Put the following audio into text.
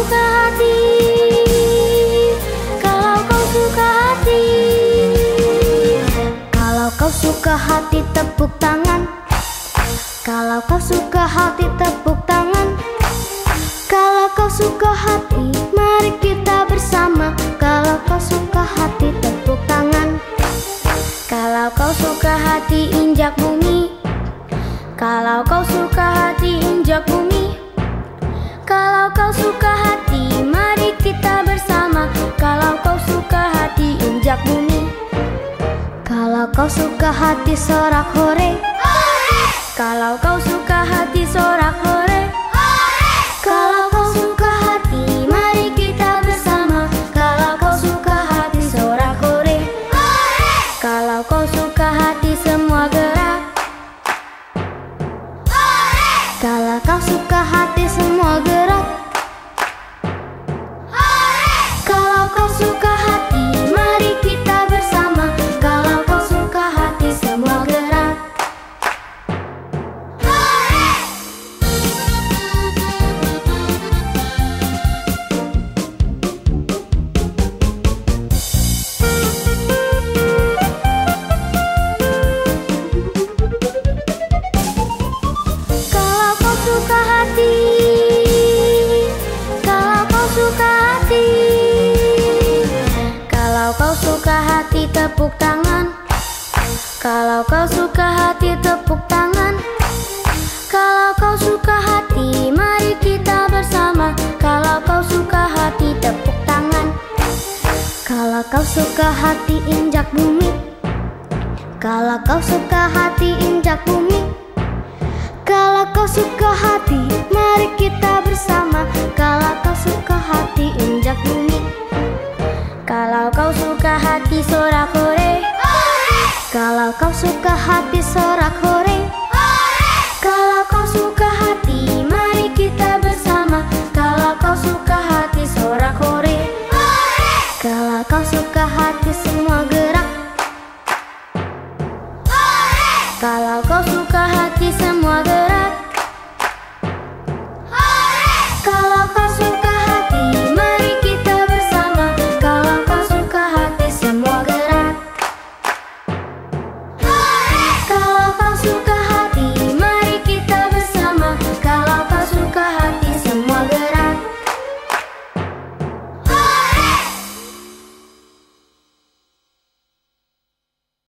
suka hati. Kalau kau suka hati. Kalau kau suka hati tepuk tangan. Kalau kau suka hati tepuk tangan. Kalau kau suka hati mari kita bersama. Kalau kau suka hati tepuk tangan. Kalau kau suka hati injak bumi. Kalau kau suka hati injak bumi kau suka hati, mari kita bersama. Kalau kau suka hati, injak bumi Kalau kau suka hati, sorak hore. Kalau kau suka hati, sorak hore. Kalau kau suka hati, mari kita bersama. Kalau kau suka hati, sorak hore. Kalau kau suka hati, semua gerak. Kalau kau suka hati, semua gerak hati. Kalau kau suka hati Kalau kau suka hati tepuk tangan. Kalau kau suka hati tepuk tangan. Kalau kau suka hati mari kita bersama. Kalau kau suka hati tepuk tangan. Kalau kau suka hati injak bumi. Kalau kau suka hati injak bumi kalau kau suka hati, mari kita bersama. Kalau kau suka hati, injak bumi Kalau kau suka hati, sorak hore. Kalau kau suka hati, sorak